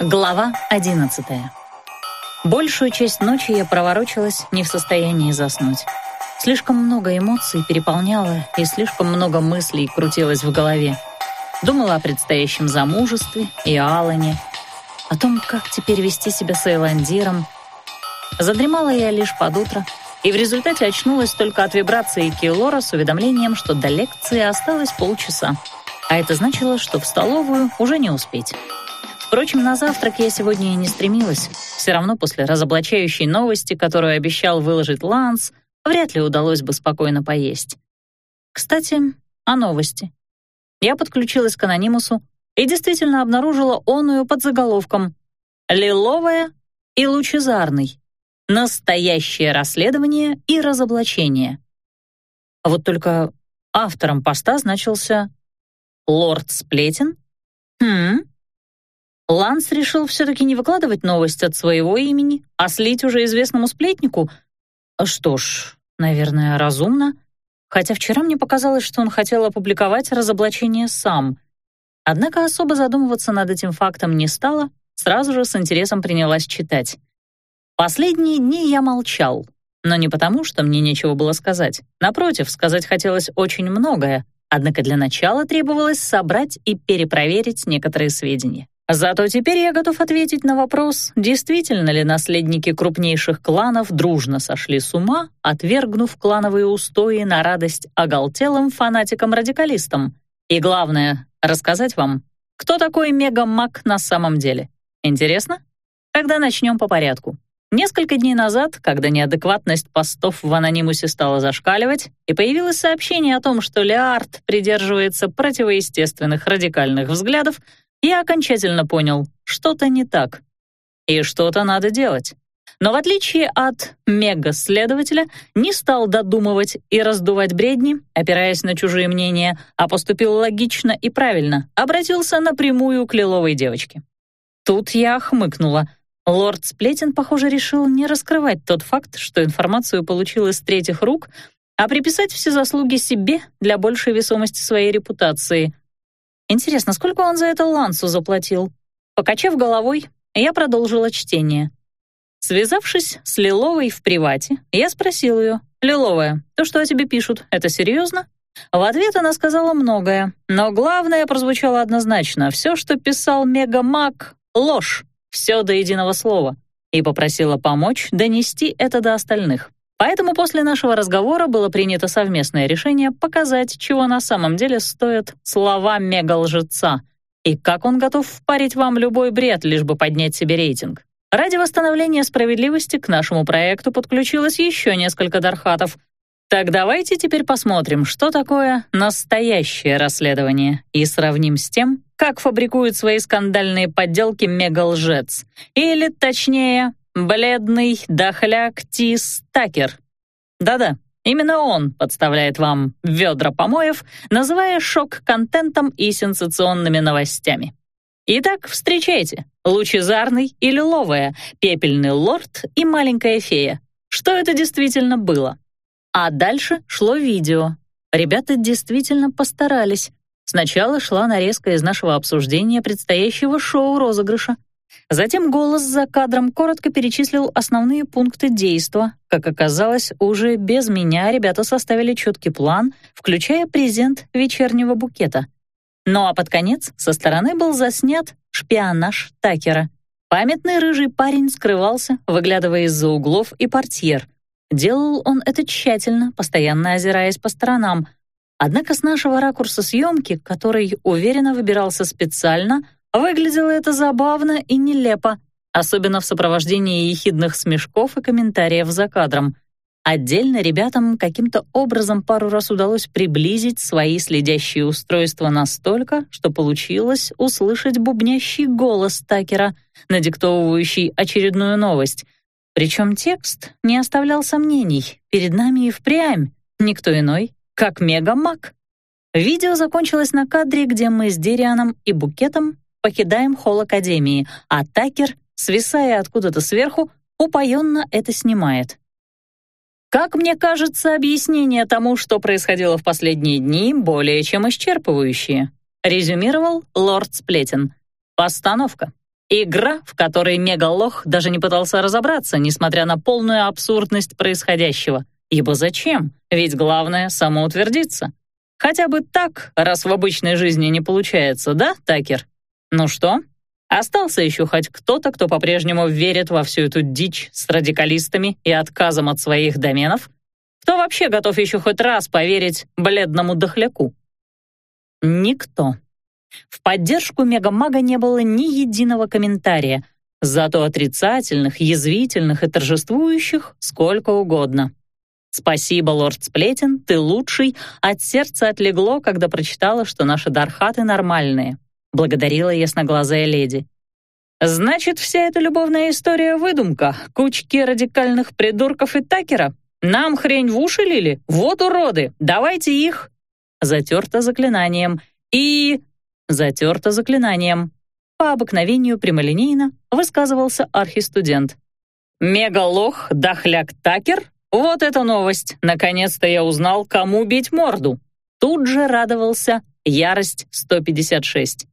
Глава 11. Большую часть ночи я проворочилась не в состоянии заснуть. Слишком много эмоций переполняло, и слишком много мыслей крутилось в голове. Думала о предстоящем замужестве и Алане, о том, как теперь вести себя с Эйландиром. Задремала я лишь под утро, и в результате очнулась только от вибрации Киелора с уведомлением, что до лекции осталось полчаса. А это значило, что в столовую уже не успеть. Впрочем, на завтрак я сегодня и не стремилась. Все равно после разоблачающей новости, которую обещал выложить Ланс, вряд ли удалось бы спокойно поесть. Кстати, о новости. Я подключилась к анонимусу и действительно обнаружила оную под заголовком «Лиловая и лучезарный. Настоящее расследование и разоблачение». Вот только автором поста значился «Лорд Сплетен»? Хм, Ланс решил все-таки не выкладывать новость от своего имени, а слить уже известному сплетнику. Что ж, наверное, разумно. Хотя вчера мне показалось, что он хотел опубликовать разоблачение сам. Однако особо задумываться над этим фактом не стало, сразу же с интересом принялась читать. Последние дни я молчал, но не потому, что мне нечего было сказать. Напротив, сказать хотелось очень многое, однако для начала требовалось собрать и перепроверить некоторые сведения. Зато теперь я готов ответить на вопрос, действительно ли наследники крупнейших кланов дружно сошли с ума, отвергнув клановые устои на радость оголтелым фанатикам-радикалистам. И главное, рассказать вам, кто такой мегамаг на самом деле. Интересно? Тогда начнем по порядку. Несколько дней назад, когда неадекватность постов в анонимусе стала зашкаливать, и появилось сообщение о том, что Леард придерживается противоестественных радикальных взглядов, я окончательно понял, что-то не так. И что-то надо делать. Но в отличие от мега-следователя, не стал додумывать и раздувать бредни, опираясь на чужие мнения, а поступил логично и правильно, обратился напрямую к лиловой девочке. Тут я хмыкнула. Лорд Сплетен, похоже, решил не раскрывать тот факт, что информацию получил из третьих рук, а приписать все заслуги себе для большей весомости своей репутации — Интересно, сколько он за это Лансу заплатил? Покачав головой, я продолжила чтение. Связавшись с Лиловой в привате, я спросил ее, «Лиловая, то, что о тебе пишут, это серьезно?» В ответ она сказала многое, но главное прозвучало однозначно. Все, что писал Мегамаг — ложь, все до единого слова, и попросила помочь донести это до остальных. Поэтому после нашего разговора было принято совместное решение показать, чего на самом деле стоят слова мега-лжеца и как он готов впарить вам любой бред, лишь бы поднять себе рейтинг. Ради восстановления справедливости к нашему проекту подключилось еще несколько дархатов. Так давайте теперь посмотрим, что такое настоящее расследование, и сравним с тем, как фабрикует свои скандальные подделки мега-лжец. Или, точнее, Бледный дохляк Тис Такер. Да-да, именно он подставляет вам ведра помоев, называя шок контентом и сенсационными новостями. Итак, встречайте, лучезарный и лиловая, пепельный лорд и маленькая фея. Что это действительно было? А дальше шло видео. Ребята действительно постарались. Сначала шла нарезка из нашего обсуждения предстоящего шоу-розыгрыша. Затем голос за кадром коротко перечислил основные пункты действа. Как оказалось, уже без меня ребята составили четкий план, включая презент вечернего букета. Ну а под конец со стороны был заснят шпионаж Такера. Памятный рыжий парень скрывался, выглядывая из-за углов и портьер. Делал он это тщательно, постоянно озираясь по сторонам. Однако с нашего ракурса съемки, который уверенно выбирался специально — Выглядело это забавно и нелепо, особенно в сопровождении ехидных смешков и комментариев за кадром. Отдельно ребятам каким-то образом пару раз удалось приблизить свои следящие устройства настолько, что получилось услышать бубнящий голос Такера, надиктовывающий очередную новость. Причем текст не оставлял сомнений, перед нами и впрямь никто иной, как Мегамак. Видео закончилось на кадре, где мы с Дерианом и Букетом покидаем холл Академии, а Такер, свисая откуда-то сверху, упоенно это снимает. Как мне кажется, объяснение тому, что происходило в последние дни, более чем исчерпывающее, резюмировал лорд Сплетен. Постановка. Игра, в которой Мегалох даже не пытался разобраться, несмотря на полную абсурдность происходящего. Ибо зачем? Ведь главное — самоутвердиться. Хотя бы так, раз в обычной жизни не получается, да, Такер? Ну что, остался еще хоть кто-то, кто по-прежнему верит во всю эту дичь с радикалистами и отказом от своих доменов? Кто вообще готов еще хоть раз поверить бледному дохляку? Никто. В поддержку Мегамага не было ни единого комментария, зато отрицательных, язвительных и торжествующих сколько угодно. «Спасибо, лорд Сплетен, ты лучший. От сердца отлегло, когда прочитала, что наши дархаты нормальные», — благодарила ясноглазая леди. «Значит, вся эта любовная история — выдумка, кучки радикальных придурков и такера? Нам хрень в уши лили? Вот уроды! Давайте их!» Затерто заклинанием. «И...» Затерто заклинанием. По обыкновению прямолинейно высказывался архистудент. «Мегалох, дохляк Такер? Вот это новость! Наконец-то я узнал, кому бить морду!» Тут же радовался «Ярость 156».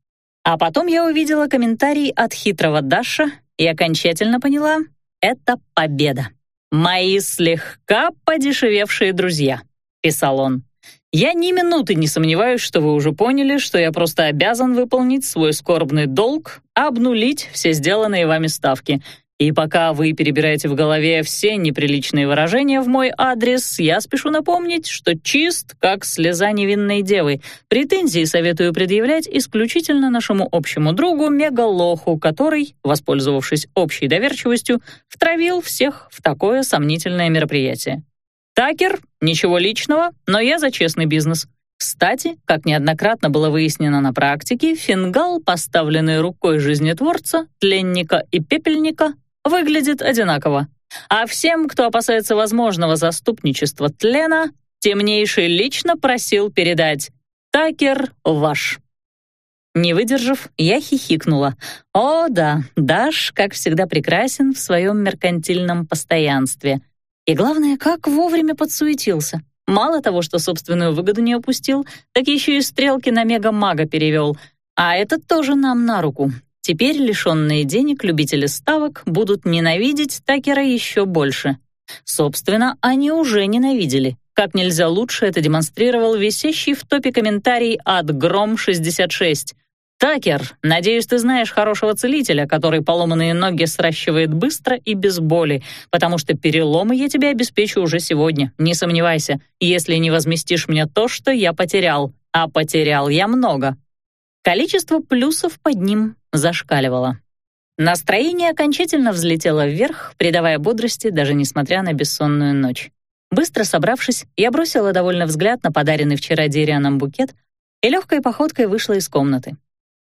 А потом я увидела комментарий от хитрого Даша и окончательно поняла — это победа. «Мои слегка подешевевшие друзья», — писал он. Я ни минуты не сомневаюсь, что вы уже поняли, что я просто обязан выполнить свой скорбный долг, обнулить все сделанные вами ставки. И пока вы перебираете в голове все неприличные выражения в мой адрес, я спешу напомнить, что чист, как слеза невинной девы. Претензии советую предъявлять исключительно нашему общему другу Мегалоху, который, воспользовавшись общей доверчивостью, втравил всех в такое сомнительное мероприятие. Такер, ничего личного, но я за честный бизнес. Кстати, как неоднократно было выяснено на практике, фингал, поставленный рукой жизнетворца, тленника и пепельника, выглядит одинаково. А всем, кто опасается возможного заступничества тлена, темнейший лично просил передать «Такер ваш». Не выдержав, я хихикнула. «О, да, Даш, как всегда, прекрасен в своем меркантильном постоянстве». И главное, как вовремя подсуетился. Мало того, что собственную выгоду не упустил, так еще и стрелки на мега-мага перевел. А это тоже нам на руку. Теперь лишенные денег любители ставок будут ненавидеть Такера еще больше. Собственно, они уже ненавидели. Как нельзя лучше это демонстрировал висящий в топе комментарий от Гром66. «Такер, надеюсь, ты знаешь хорошего целителя, который поломанные ноги сращивает быстро и без боли, потому что переломы я тебе обеспечу уже сегодня, не сомневайся, если не возместишь мне то, что я потерял. А потерял я много». Количество плюсов под ним зашкаливало. Настроение окончательно взлетело вверх, придавая бодрости, даже несмотря на бессонную ночь. Быстро собравшись, я бросила довольно взгляд на подаренный вчера Дирианом букет и легкой походкой вышла из комнаты.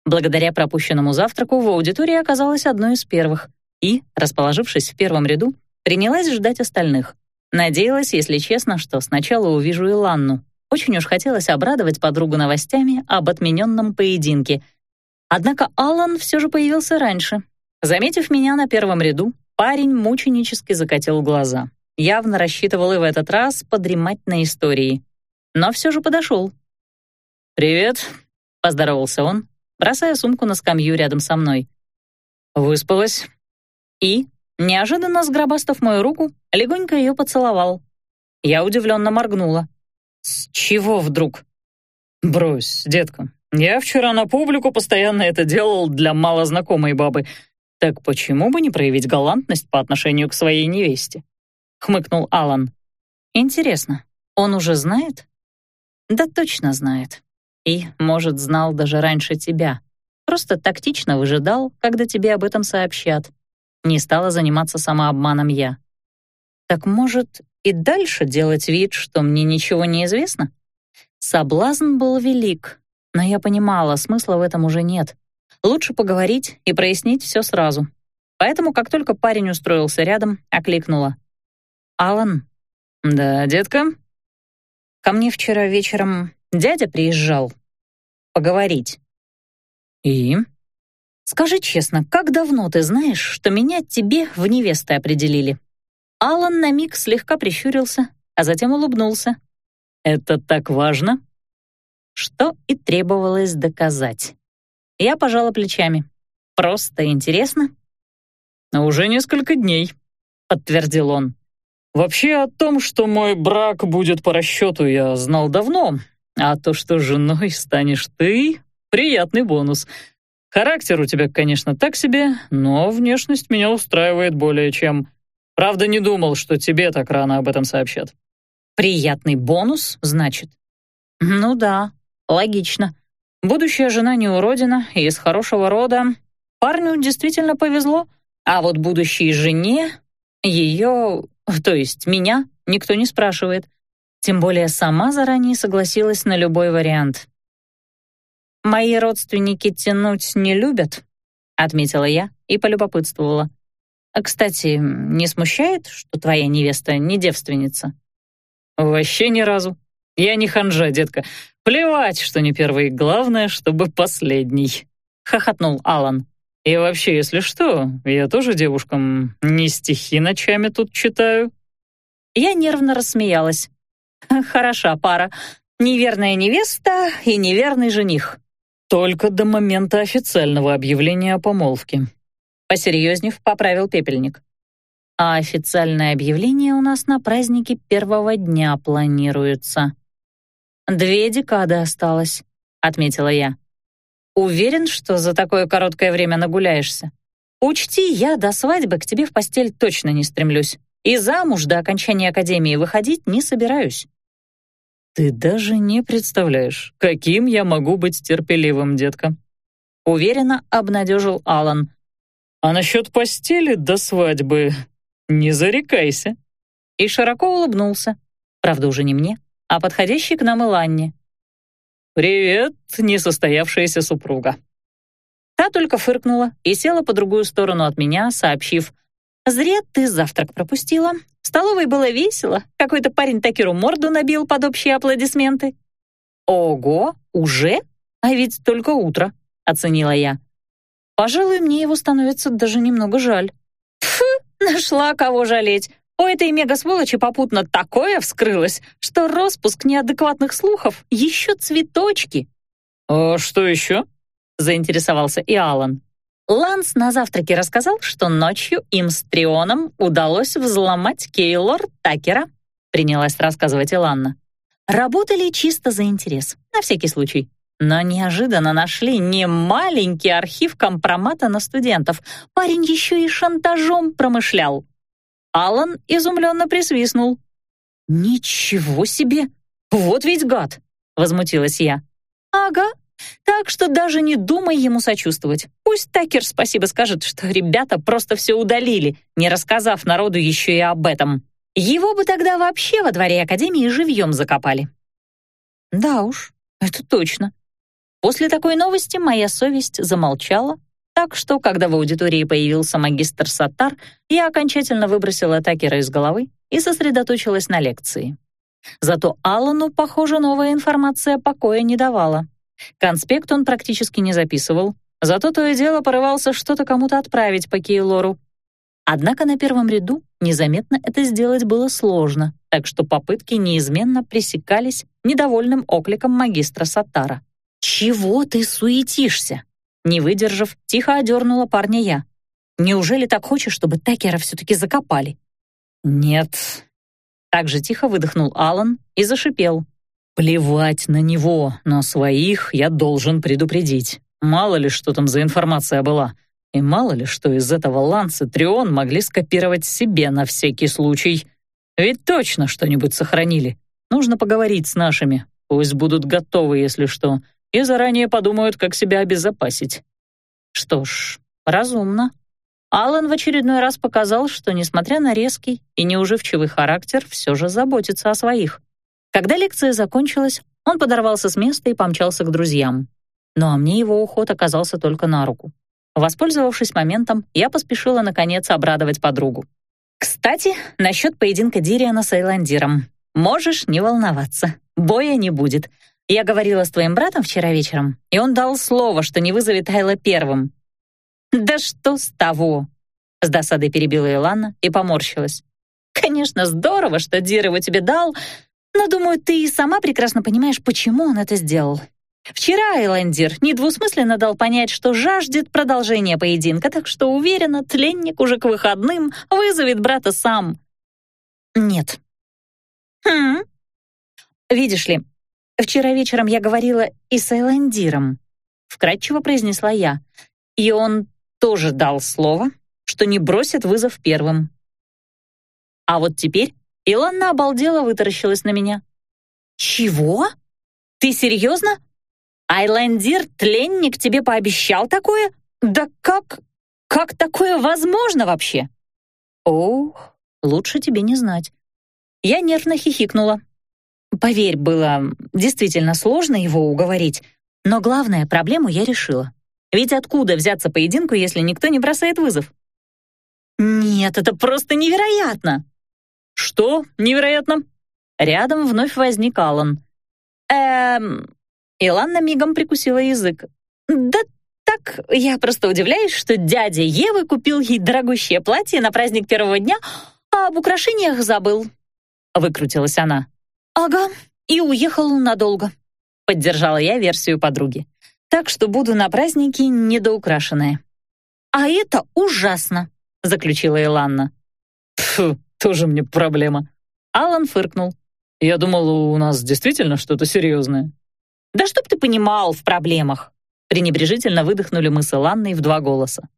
Благодаря пропущенному завтраку в аудитории оказалась одной из первых и, расположившись в первом ряду, принялась ждать остальных. Надеялась, если честно, что сначала увижу Иланну. Очень уж хотелось обрадовать подругу новостями об отмененном поединке. Однако Аллан все же появился раньше. Заметив меня на первом ряду, парень мученически закатил глаза. Явно рассчитывал и в этот раз подремать на истории. Но все же подошел. «Привет», — поздоровался он, бросая сумку на скамью рядом со мной. Выспалась. И, неожиданно сгробастав мою руку, легонько ее поцеловал. Я удивленно моргнула. «С чего вдруг?» «Брось, детка, я вчера на публику постоянно это делал для малознакомой бабы. Так почему бы не проявить галантность по отношению к своей невесте?» — хмыкнул Алан. «Интересно, он уже знает?» «Да точно знает. И, может, знал даже раньше тебя. Просто тактично выжидал, когда тебе об этом сообщат. Не стала заниматься самообманом я. Так может, и дальше делать вид, что мне ничего не известно? Соблазн был велик, но я понимала, смысла в этом уже нет. Лучше поговорить и прояснить все сразу. Поэтому, как только парень устроился рядом, окликнула. «Алан?» «Да, детка?» «Ко мне вчера вечером дядя приезжал поговорить». «И?» «Скажи честно, как давно ты знаешь, что меня тебе в невесты определили?» Алан на миг слегка прищурился, а затем улыбнулся. «Это так важно?» Что и требовалось доказать. Я пожала плечами. Просто интересно». «Уже несколько дней», — подтвердил он. «Вообще о том, что мой брак будет по расчету, я знал давно, а то, что женой станешь ты, приятный бонус. Характер у тебя, конечно, так себе, но внешность меня устраивает более чем. Правда, не думал, что тебе так рано об этом сообщат». «Приятный бонус, значит?» «Ну да, логично. Будущая жена не уродина и из хорошего рода. Парню действительно повезло, а вот будущей жене ее, то есть меня, никто не спрашивает. Тем более сама заранее согласилась на любой вариант. «Мои родственники тянуть не любят», — отметила я и полюбопытствовала. «Кстати, не смущает, что твоя невеста не девственница?» «Вообще ни разу. Я не ханжа, детка. Плевать, что не первый, главное, чтобы последний», — хохотнул Алан. «И вообще, если что, я тоже девушкам не стихи ночами тут читаю». Я нервно рассмеялась. «Хороша пара. Неверная невеста и неверный жених». «Только до момента официального объявления о помолвке», — посерьезнев поправил пепельник. «А официальное объявление у нас на празднике первого дня планируется». «Две декады осталось», — отметила я. «Уверен, что за такое короткое время нагуляешься. Учти, я до свадьбы к тебе в постель точно не стремлюсь. И замуж до окончания академии выходить не собираюсь». «Ты даже не представляешь, каким я могу быть терпеливым, детка», — уверенно обнадежил Алан. «А насчет постели до свадьбы не зарекайся». И широко улыбнулся. Правда, уже не мне, а подходящий к нам Иланне. «Привет, несостоявшаяся супруга». Та только фыркнула и села по другую сторону от меня, сообщив, «Зря ты завтрак пропустила. В столовой было весело. Какой-то парень Такеру морду набил под общие аплодисменты». «Ого, уже? А ведь только утро», — оценила я. «Пожалуй, мне его становится даже немного жаль». «Фу, нашла кого жалеть. У этой мега-сволочи попутно такое вскрылось, что распуск неадекватных слухов еще цветочки. «А что еще?» — заинтересовался и Алан. Ланс на завтраке рассказал, что ночью им с Трионом удалось взломать Кейлор Такера, принялась рассказывать Иланна. Работали чисто за интерес, на всякий случай. Но неожиданно нашли не маленький архив компромата на студентов. Парень еще и шантажом промышлял. Алан изумленно присвистнул. «Ничего себе! Вот ведь гад!» — возмутилась я. «Ага, так что даже не думай ему сочувствовать. Пусть Такер спасибо скажет, что ребята просто все удалили, не рассказав народу еще и об этом. Его бы тогда вообще во дворе Академии живьем закопали». «Да уж, это точно». После такой новости моя совесть замолчала, так что, когда в аудитории появился магистр Сатар, я окончательно выбросила Такера из головы и сосредоточилась на лекции. Зато Аллану, похоже, новая информация покоя не давала. Конспект он практически не записывал, зато то и дело порывался что-то кому-то отправить по Кейлору. Однако на первом ряду незаметно это сделать было сложно, так что попытки неизменно пресекались недовольным окликом магистра Сатара. «Чего ты суетишься?» Не выдержав, тихо одернула парня я. «Неужели так хочешь, чтобы Такера все-таки закопали?» «Нет». Так же тихо выдохнул Алан и зашипел. «Плевать на него, но своих я должен предупредить. Мало ли, что там за информация была. И мало ли, что из этого ланца Трион могли скопировать себе на всякий случай. Ведь точно что-нибудь сохранили. Нужно поговорить с нашими. Пусть будут готовы, если что и заранее подумают, как себя обезопасить. Что ж, разумно. Алан в очередной раз показал, что, несмотря на резкий и неуживчивый характер, все же заботится о своих. Когда лекция закончилась, он подорвался с места и помчался к друзьям. Ну а мне его уход оказался только на руку. Воспользовавшись моментом, я поспешила, наконец, обрадовать подругу. «Кстати, насчет поединка Дириана с Эйландиром. Можешь не волноваться, боя не будет. Я говорила с твоим братом вчера вечером, и он дал слово, что не вызовет Айла первым». «Да что с того?» С досадой перебила Илана и поморщилась. «Конечно, здорово, что Дир его тебе дал, но, думаю, ты и сама прекрасно понимаешь, почему он это сделал. Вчера Айлендер недвусмысленно дал понять, что жаждет продолжения поединка, так что уверена, тленник уже к выходным вызовет брата сам. Нет. Хм. Видишь ли, вчера вечером я говорила и с Айлендиром, вкратчиво произнесла я, и он тоже дал слово, что не бросит вызов первым. А вот теперь Иланна обалдела вытаращилась на меня. «Чего? Ты серьезно? Айлендир, тленник, тебе пообещал такое? Да как... как такое возможно вообще?» «Ох, лучше тебе не знать». Я нервно хихикнула. Поверь, было действительно сложно его уговорить, но главное, проблему я решила. Ведь откуда взяться поединку, если никто не бросает вызов? Нет, это просто невероятно. Что невероятно? Рядом вновь возник Алан. Эм... Иланна мигом прикусила язык. Да так, я просто удивляюсь, что дядя Евы купил ей дорогущее платье на праздник первого дня, а об украшениях забыл. Выкрутилась она. Ага, и уехал надолго. Поддержала я версию подруги. Так что буду на празднике недоукрашенная. А это ужасно, заключила Иланна. Фу, тоже мне проблема. Алан фыркнул. Я думал, у нас действительно что-то серьезное. Да чтоб ты понимал в проблемах. Пренебрежительно выдохнули мы с Иланной в два голоса.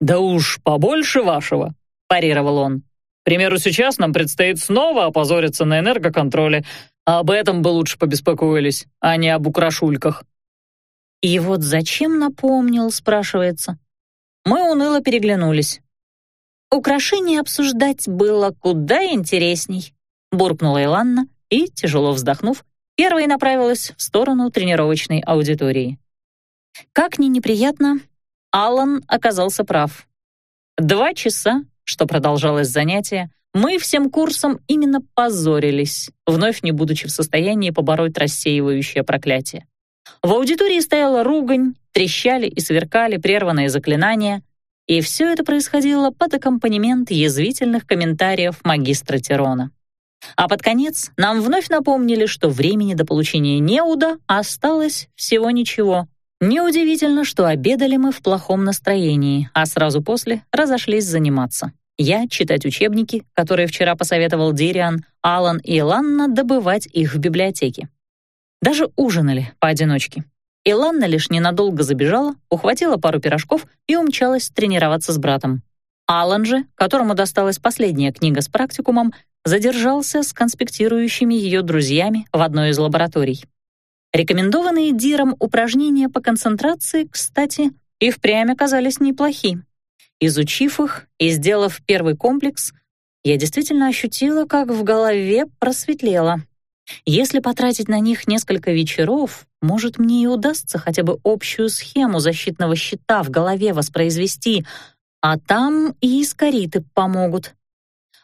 Да уж побольше вашего, парировал он. Примеру, сейчас нам предстоит снова опозориться на энергоконтроле. А об этом бы лучше побеспокоились, а не об украшульках. И вот зачем напомнил, спрашивается. Мы уныло переглянулись. Украшения обсуждать было куда интересней, буркнула Иланна и, тяжело вздохнув, первой направилась в сторону тренировочной аудитории. Как ни неприятно, Алан оказался прав. Два часа, что продолжалось занятие, мы всем курсом именно позорились, вновь не будучи в состоянии побороть рассеивающее проклятие. В аудитории стояла ругань, трещали и сверкали прерванные заклинания, и все это происходило под аккомпанемент язвительных комментариев магистра Тирона. А под конец нам вновь напомнили, что времени до получения неуда осталось всего ничего. Неудивительно, что обедали мы в плохом настроении, а сразу после разошлись заниматься. Я читать учебники, которые вчера посоветовал Дириан, Алан и Ланна добывать их в библиотеке. Даже ужинали поодиночке. Иланна лишь ненадолго забежала, ухватила пару пирожков и умчалась тренироваться с братом. Алан же, которому досталась последняя книга с практикумом, задержался с конспектирующими ее друзьями в одной из лабораторий. Рекомендованные Диром упражнения по концентрации, кстати, и впрямь оказались неплохи. Изучив их и сделав первый комплекс, я действительно ощутила, как в голове просветлело. Если потратить на них несколько вечеров, может, мне и удастся хотя бы общую схему защитного щита в голове воспроизвести, а там и искориты помогут.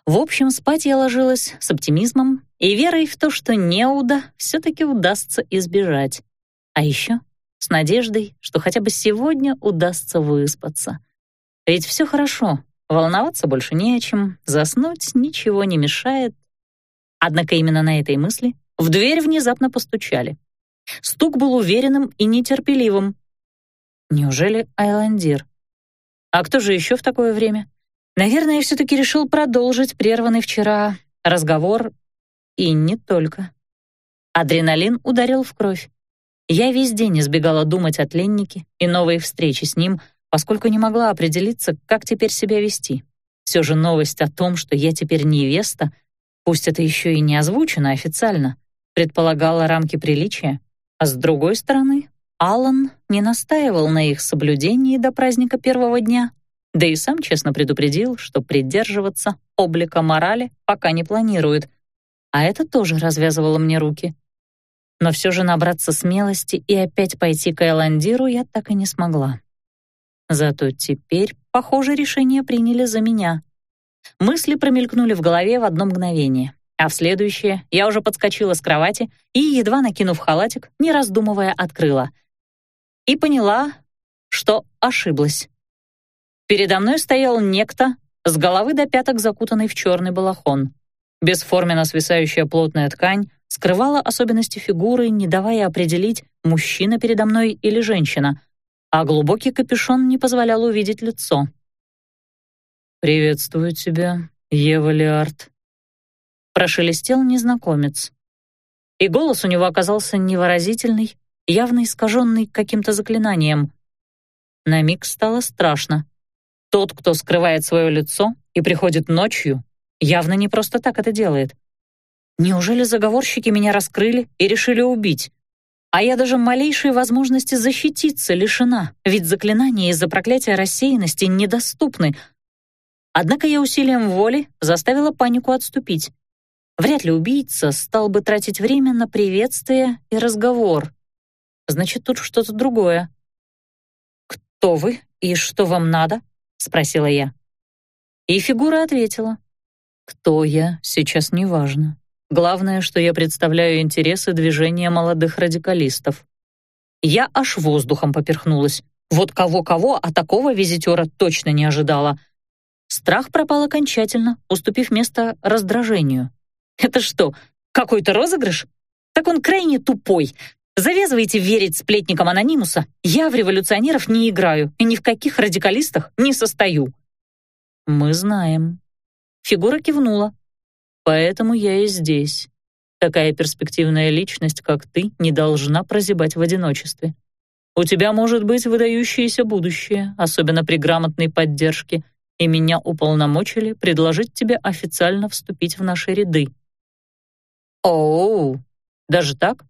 В общем, спать я ложилась с оптимизмом и верой в то, что неуда все-таки удастся избежать. А еще с надеждой, что хотя бы сегодня удастся выспаться. Ведь все хорошо, волноваться больше не о чем, заснуть ничего не мешает, Однако именно на этой мысли в дверь внезапно постучали. Стук был уверенным и нетерпеливым. Неужели Айландир? А кто же еще в такое время? Наверное, все-таки решил продолжить прерванный вчера разговор, и не только. Адреналин ударил в кровь. Я весь день избегала думать о тленнике и новой встрече с ним, поскольку не могла определиться, как теперь себя вести. Все же новость о том, что я теперь невеста, пусть это еще и не озвучено официально, предполагала рамки приличия, а с другой стороны, Алан не настаивал на их соблюдении до праздника первого дня, да и сам честно предупредил, что придерживаться облика морали пока не планирует, а это тоже развязывало мне руки. Но все же набраться смелости и опять пойти к Эландиру я так и не смогла. Зато теперь, похоже, решение приняли за меня — Мысли промелькнули в голове в одно мгновение, а в следующее я уже подскочила с кровати и, едва накинув халатик, не раздумывая, открыла. И поняла, что ошиблась. Передо мной стоял некто, с головы до пяток закутанный в черный балахон. Бесформенно свисающая плотная ткань скрывала особенности фигуры, не давая определить, мужчина передо мной или женщина, а глубокий капюшон не позволял увидеть лицо. «Приветствую тебя, Ева Лиард», — прошелестел незнакомец. И голос у него оказался невыразительный, явно искаженный каким-то заклинанием. На миг стало страшно. Тот, кто скрывает свое лицо и приходит ночью, явно не просто так это делает. Неужели заговорщики меня раскрыли и решили убить? А я даже малейшей возможности защититься лишена, ведь заклинания из-за проклятия рассеянности недоступны. Однако я усилием воли заставила панику отступить. Вряд ли убийца стал бы тратить время на приветствие и разговор. Значит, тут что-то другое. «Кто вы и что вам надо?» — спросила я. И фигура ответила. «Кто я, сейчас не важно. Главное, что я представляю интересы движения молодых радикалистов. Я аж воздухом поперхнулась. Вот кого-кого, а такого визитера точно не ожидала. Страх пропал окончательно, уступив место раздражению. «Это что, какой-то розыгрыш? Так он крайне тупой. Завязывайте верить сплетникам Анонимуса. Я в революционеров не играю и ни в каких радикалистах не состою». «Мы знаем». Фигура кивнула, Поэтому я и здесь. Такая перспективная личность, как ты, не должна прозябать в одиночестве. У тебя может быть выдающееся будущее, особенно при грамотной поддержке, и меня уполномочили предложить тебе официально вступить в наши ряды. Оу, даже так?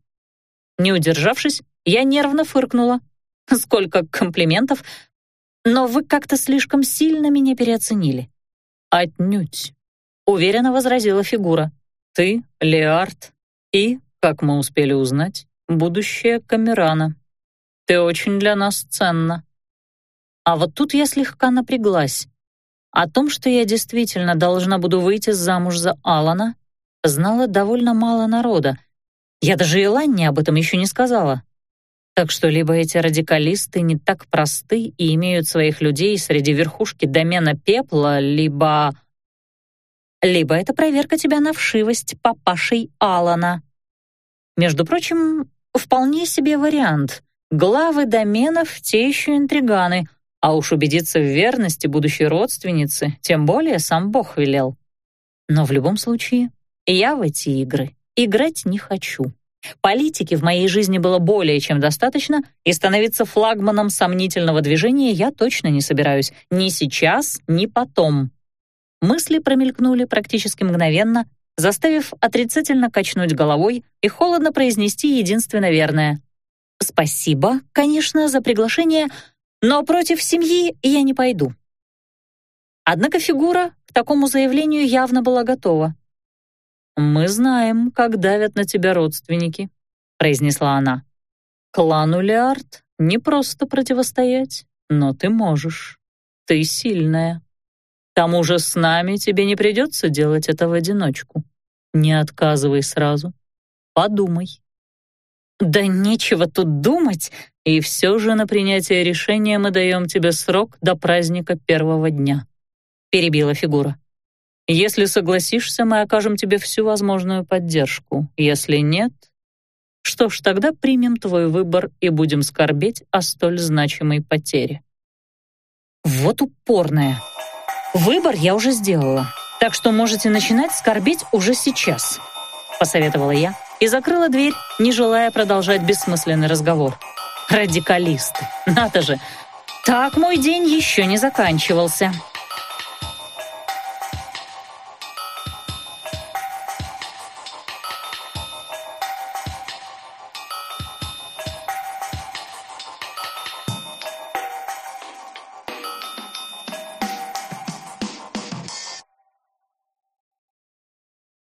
Не удержавшись, я нервно фыркнула. Сколько комплиментов, но вы как-то слишком сильно меня переоценили. Отнюдь. Уверенно возразила фигура. Ты, Леард и, как мы успели узнать, будущая Камерана. Ты очень для нас ценна. А вот тут я слегка напряглась. О том, что я действительно должна буду выйти замуж за Алана, знала довольно мало народа. Я даже Иланне об этом еще не сказала. Так что либо эти радикалисты не так просты и имеют своих людей среди верхушки домена пепла, либо либо это проверка тебя на вшивость папашей Алана. Между прочим, вполне себе вариант. Главы доменов — те еще интриганы, а уж убедиться в верности будущей родственницы, тем более сам Бог велел. Но в любом случае, я в эти игры играть не хочу. Политики в моей жизни было более чем достаточно, и становиться флагманом сомнительного движения я точно не собираюсь ни сейчас, ни потом. Мысли промелькнули практически мгновенно, заставив отрицательно качнуть головой и холодно произнести единственно верное. «Спасибо, конечно, за приглашение, но против семьи я не пойду». Однако фигура к такому заявлению явно была готова. «Мы знаем, как давят на тебя родственники», — произнесла она. «Клану Леард не просто противостоять, но ты можешь. Ты сильная». К тому же с нами тебе не придется делать это в одиночку. Не отказывай сразу. Подумай. Да нечего тут думать. И все же на принятие решения мы даем тебе срок до праздника первого дня. Перебила фигура. Если согласишься, мы окажем тебе всю возможную поддержку. Если нет, что ж, тогда примем твой выбор и будем скорбеть о столь значимой потере. Вот упорная. Выбор я уже сделала, так что можете начинать скорбеть уже сейчас, посоветовала я и закрыла дверь, не желая продолжать бессмысленный разговор. Радикалисты, надо же, так мой день еще не заканчивался.